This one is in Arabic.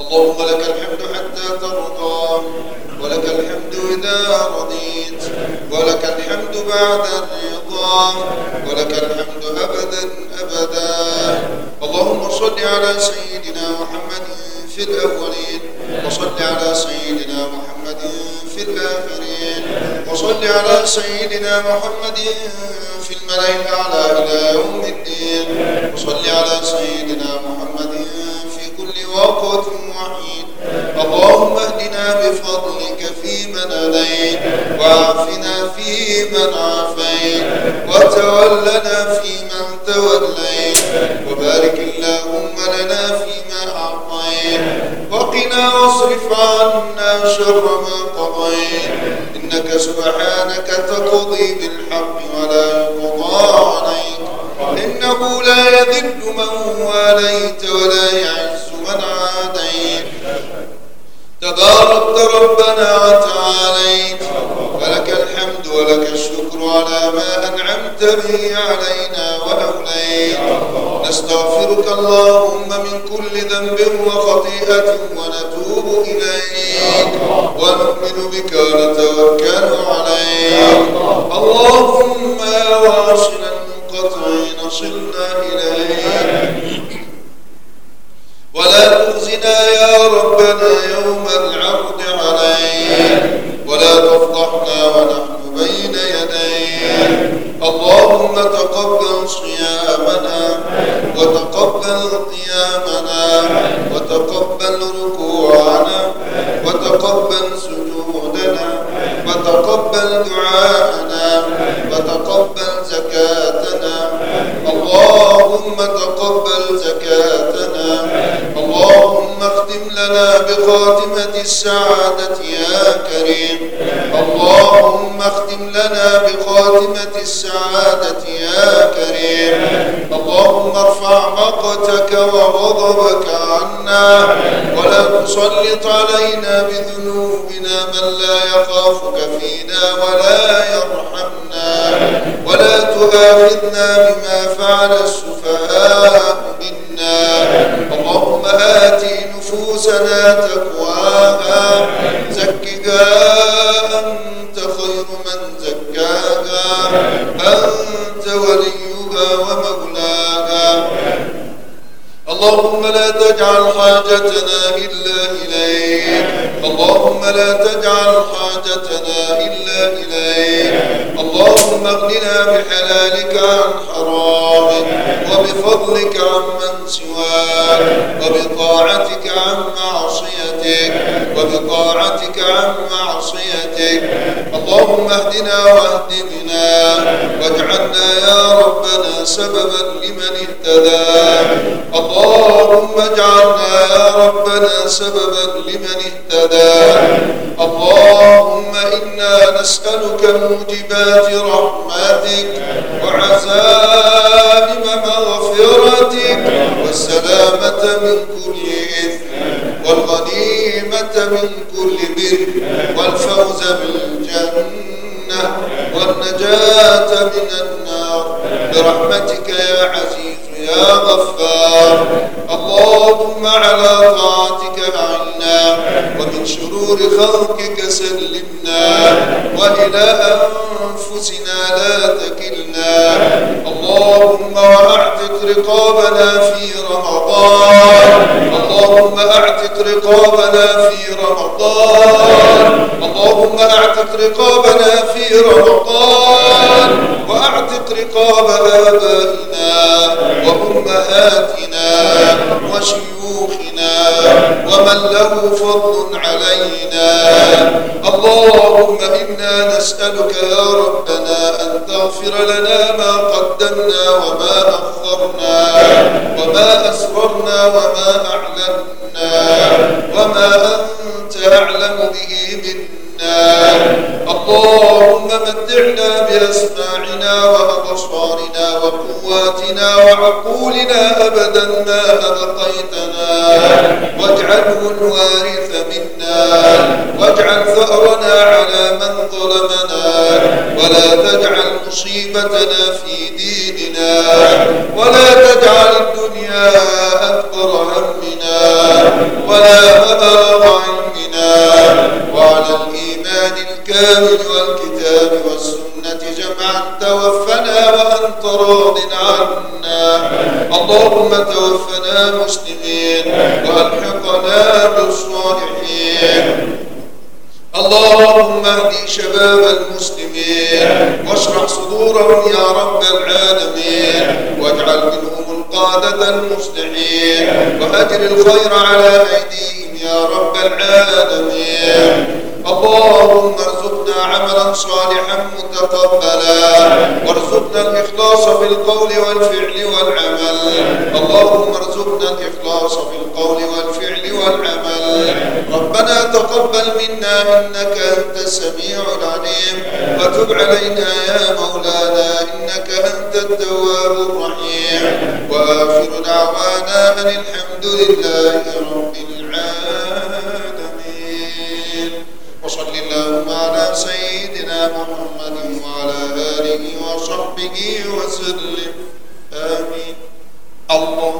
اللهم لك الحمد حتى ترضى ولك الحمد إذا رضيت ولك الحمد بعد الرضا ولك الحمد أبدا أبدا. اللهم صل على سيدنا محمد في الأولين وصل على سيدنا محمد في الآخرين وصل على سيدنا محمد في الملأ الأعلى إلى يوم الدين وصل على سيدنا محمد في كل وقت اللهم اهدنا بفضلك فيمن هديت وعافنا فيمن عافيت وتولنا فيمن توليت وبارك اللهم لنا فيما أعطيت وقنا واصرف عنا شر ما قضيت. إنك سبحانك تقضي بالحق ولا يقضى عليك إنه لا يذل من واليت ولا يعز تباركت ربنا وتعاليت. ولك الحمد ولك الشكر على ما أنعمت به علينا وأوليت. نستغفرك اللهم من كل ذنب وخطيئة ونتوب إليك. ونؤمن بك ونتوكل عليك. زكاتنا. اللهم اختم لنا بخاتمة السعادة يا كريم. اللهم اختم لنا بخاتمة السعادة يا كريم. اللهم ارفع مقتك وغضبك عنا. ولا تسلط علينا بذنوبنا من لا يخافك فينا ولا يرحمنا. ولا تؤاخذنا بما فعل السفهاء نفوسنا تقواها زكها أنت خير من زكاها. أنت وليها ومولاها. اللهم لا تجعل حاجتنا إلا إليك. اللهم لا تجعل حاجتنا إلا إليك. اللهم اغننا بحلالك عن حرامك وبفضلك عن من سواك وبطاعتك عن معصيتك وبطاعتك عن معصيتك. اللهم اهدنا واهد بنا واجعلنا يا ربنا سببا لمن اهتدى. اللهم اجعلنا يا ربنا سببا لمن اهتدى. اللهم إنا نسألك موجبات رحمتك وعزائم مغفرتك والسلامة من كل إثم والغنيمة من كل بر والفوز بالجنة والنجاة من النار. برحمتك يا عزيز يا غفار. اللهم على طاعتك أعنا ومن شرور خلقك سلمنا وإلى أنفسنا لا تكلنا. اللهم وأعتق رقابنا في رقابنا في رمضان. اللهم أعتق رقابنا في رمضان وأعتق رقاب آبائنا وأمهاتنا وشيوخنا ومن له فضل علينا. اللهم إنا نسألك يا ربنا أن تغفر لنا ما قدمنا وما أخرنا وما أسررنا وما أعلنا. وما أنت أعلم به منا. اللهم متعنا بأسماعنا وأبصارنا وقواتنا وعقولنا أبدا ما أبقيتنا. واجعله الوارث منا. واجعل ثأرنا على من ظلمنا. ولا تجعل مصيبتنا في ديننا. ولا تجعل الدنيا أكبر ولا مبلغ علمنا وعلى الإيمان الكامل والكتاب والسنة جمعا توفنا وأنت راض عنا. اللهم توفنا مسلمين وألحقنا بالصالحين. اللهم اهدي شباب المسلمين واشرح صدورهم يا رب العالمين واجعل منهم القادة المصلحين. وأجر الخير على أيديهم يا رب العالمين. اللهم ارزقنا عملا صالحا متقبلا. وارزقنا الإخلاص في القول والفعل والعمل. اللهم ارزقنا الإخلاص في القول والفعل والعمل. ربنا تقبل منا إنك أنت السميع العليم. وتب علينا يا مولانا إنك أنت التواب الرحيم. الحمد لله رب العالمين. وصل اللهم على سيدنا محمد وعلى آله وصحبه وسلم. آمين. الله